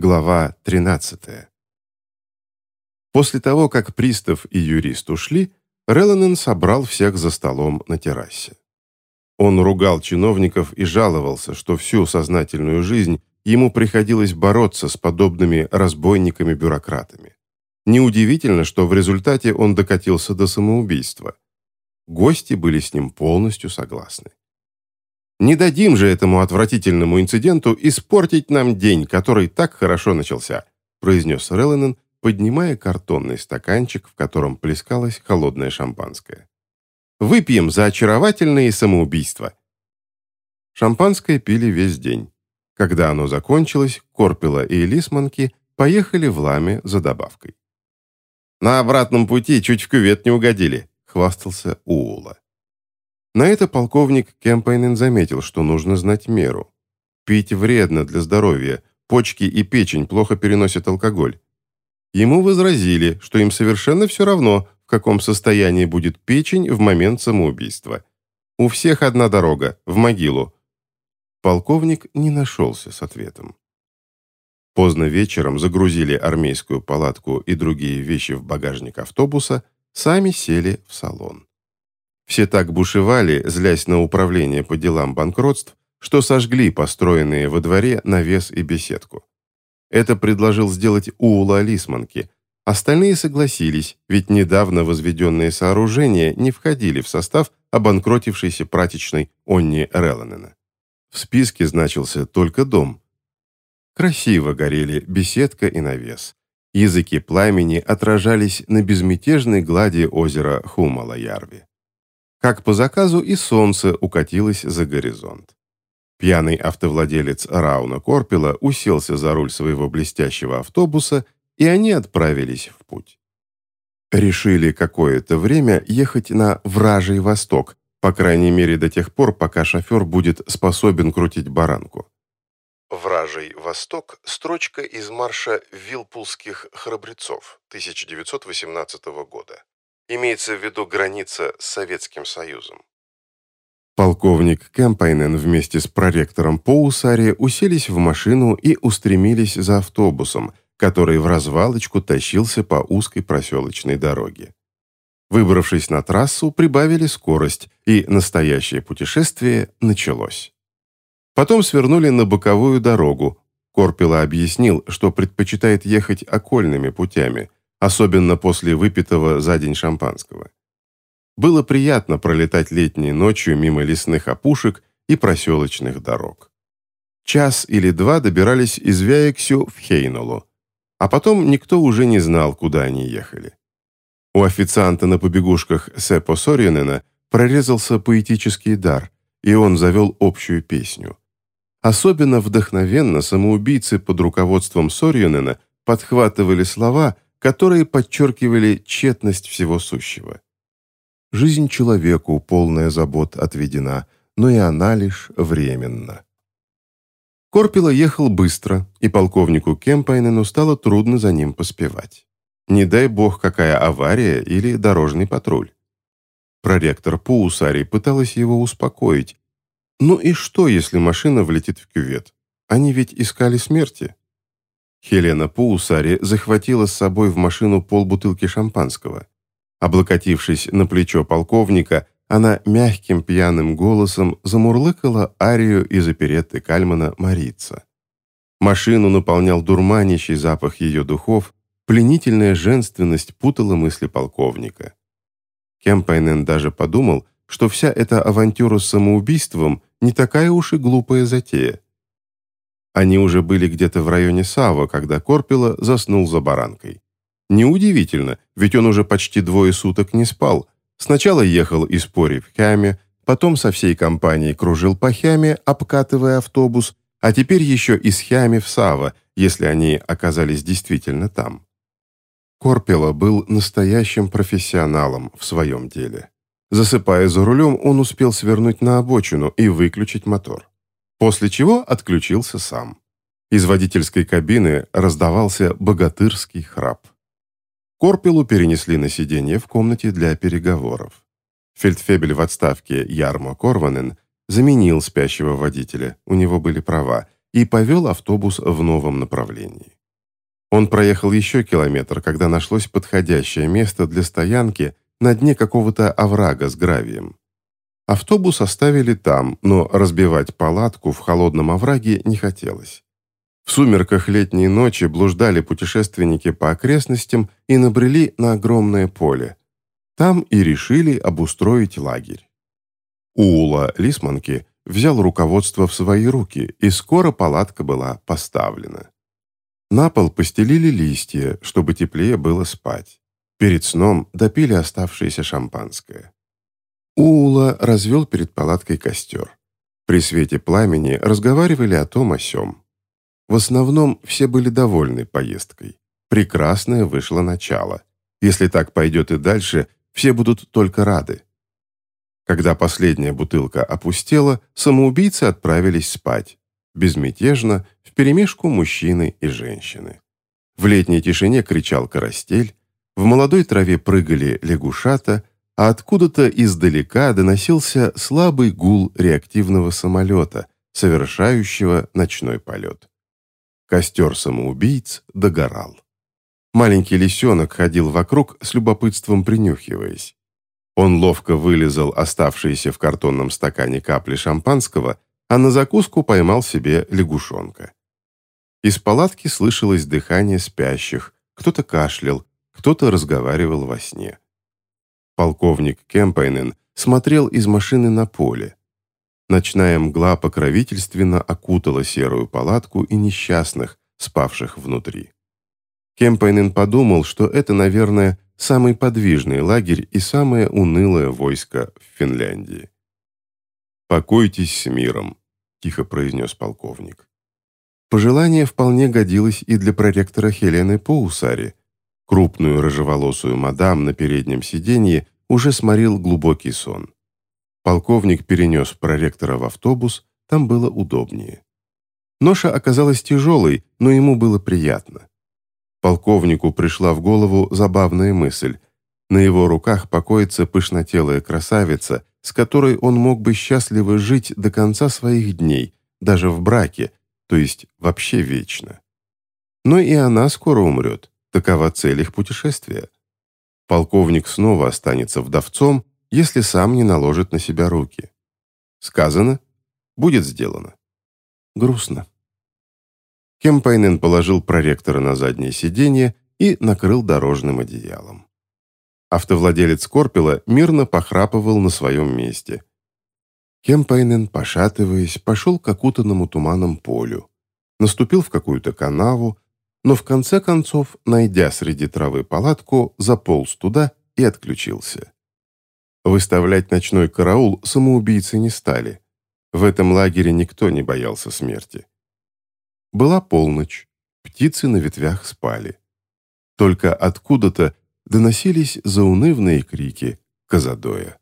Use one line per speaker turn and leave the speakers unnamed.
Глава 13. После того, как пристав и юрист ушли, Реланен собрал всех за столом на террасе. Он ругал чиновников и жаловался, что всю сознательную жизнь ему приходилось бороться с подобными разбойниками-бюрократами. Неудивительно, что в результате он докатился до самоубийства. Гости были с ним полностью согласны. Не дадим же этому отвратительному инциденту испортить нам день, который так хорошо начался», произнес Релленен, поднимая картонный стаканчик, в котором плескалось холодное шампанское. «Выпьем за очаровательные самоубийства». Шампанское пили весь день. Когда оно закончилось, Корпела и Лисманки поехали в Ламе за добавкой. «На обратном пути чуть в кювет не угодили», — хвастался Уула. На это полковник Кемпайнен заметил, что нужно знать меру. Пить вредно для здоровья, почки и печень плохо переносят алкоголь. Ему возразили, что им совершенно все равно, в каком состоянии будет печень в момент самоубийства. У всех одна дорога, в могилу. Полковник не нашелся с ответом. Поздно вечером загрузили армейскую палатку и другие вещи в багажник автобуса, сами сели в салон. Все так бушевали, злясь на управление по делам банкротств, что сожгли построенные во дворе навес и беседку. Это предложил сделать Уула Лисманки. Остальные согласились, ведь недавно возведенные сооружения не входили в состав обанкротившейся прачечной Онни Реланена. В списке значился только дом. Красиво горели беседка и навес. Языки пламени отражались на безмятежной глади озера Хумала-Ярви. Как по заказу и солнце укатилось за горизонт. Пьяный автовладелец Рауна Корпела уселся за руль своего блестящего автобуса, и они отправились в путь. Решили какое-то время ехать на Вражий Восток, по крайней мере до тех пор, пока шофер будет способен крутить баранку. «Вражий Восток» — строчка из марша Вилпулских храбрецов 1918 года. Имеется в виду граница с Советским Союзом. Полковник Кэмпайнен вместе с проректором Поусари уселись в машину и устремились за автобусом, который в развалочку тащился по узкой проселочной дороге. Выбравшись на трассу, прибавили скорость, и настоящее путешествие началось. Потом свернули на боковую дорогу. Корпела объяснил, что предпочитает ехать окольными путями, особенно после выпитого за день шампанского. Было приятно пролетать летней ночью мимо лесных опушек и проселочных дорог. Час или два добирались из Вяексю в Хейнолу, а потом никто уже не знал, куда они ехали. У официанта на побегушках Сепо Соринена прорезался поэтический дар, и он завел общую песню. Особенно вдохновенно самоубийцы под руководством Соринена подхватывали слова – которые подчеркивали тщетность всего сущего. Жизнь человеку, полная забот, отведена, но и она лишь временна. Корпила ехал быстро, и полковнику Кемпайнену стало трудно за ним поспевать. Не дай бог, какая авария или дорожный патруль. Проректор Паусари пыталась его успокоить. Ну и что, если машина влетит в кювет? Они ведь искали смерти. Хелена Паусари захватила с собой в машину полбутылки шампанского. Облокотившись на плечо полковника, она мягким пьяным голосом замурлыкала арию из оперетты Кальмана «Марица». Машину наполнял дурманящий запах ее духов, пленительная женственность путала мысли полковника. Кемпайнен даже подумал, что вся эта авантюра с самоубийством не такая уж и глупая затея. Они уже были где-то в районе Сава, когда Корпела заснул за баранкой. Неудивительно, ведь он уже почти двое суток не спал. Сначала ехал из Пори в Хяме, потом со всей компанией кружил по Хяме, обкатывая автобус, а теперь еще из Хями в Сава, если они оказались действительно там. Корпела был настоящим профессионалом в своем деле. Засыпая за рулем, он успел свернуть на обочину и выключить мотор после чего отключился сам. Из водительской кабины раздавался богатырский храп. Корпелу перенесли на сиденье в комнате для переговоров. Фельдфебель в отставке Ярмо Корванен заменил спящего водителя, у него были права, и повел автобус в новом направлении. Он проехал еще километр, когда нашлось подходящее место для стоянки на дне какого-то оврага с гравием. Автобус оставили там, но разбивать палатку в холодном овраге не хотелось. В сумерках летней ночи блуждали путешественники по окрестностям и набрели на огромное поле. Там и решили обустроить лагерь. Уула Лисманки взял руководство в свои руки, и скоро палатка была поставлена. На пол постелили листья, чтобы теплее было спать. Перед сном допили оставшееся шампанское. Уула развел перед палаткой костер. При свете пламени разговаривали о том о сём. В основном все были довольны поездкой. Прекрасное вышло начало. Если так пойдет и дальше, все будут только рады. Когда последняя бутылка опустела, самоубийцы отправились спать. Безмятежно, вперемешку мужчины и женщины. В летней тишине кричал карастель, в молодой траве прыгали лягушата, а откуда-то издалека доносился слабый гул реактивного самолета, совершающего ночной полет. Костер самоубийц догорал. Маленький лисенок ходил вокруг, с любопытством принюхиваясь. Он ловко вылезал оставшиеся в картонном стакане капли шампанского, а на закуску поймал себе лягушонка. Из палатки слышалось дыхание спящих, кто-то кашлял, кто-то разговаривал во сне. Полковник Кемпайнен смотрел из машины на поле. Ночная мгла покровительственно окутала серую палатку и несчастных, спавших внутри. Кемпайнен подумал, что это, наверное, самый подвижный лагерь и самое унылое войско в Финляндии. «Покойтесь с миром», – тихо произнес полковник. Пожелание вполне годилось и для проректора Хелены Поусари. Крупную рыжеволосую мадам на переднем сиденье уже сморил глубокий сон. Полковник перенес проректора в автобус, там было удобнее. Ноша оказалась тяжелой, но ему было приятно. Полковнику пришла в голову забавная мысль. На его руках покоится пышнотелая красавица, с которой он мог бы счастливо жить до конца своих дней, даже в браке, то есть вообще вечно. Но и она скоро умрет, такова цель их путешествия. Полковник снова останется вдовцом, если сам не наложит на себя руки. Сказано, будет сделано. Грустно. Кемпайнен положил проректора на заднее сиденье и накрыл дорожным одеялом. Автовладелец Корпела мирно похрапывал на своем месте. Кемпайнен, пошатываясь, пошел к окутанному туманом полю. Наступил в какую-то канаву, но в конце концов, найдя среди травы палатку, заполз туда и отключился. Выставлять ночной караул самоубийцы не стали. В этом лагере никто не боялся смерти. Была полночь, птицы на ветвях спали. Только откуда-то доносились заунывные крики Казадоя.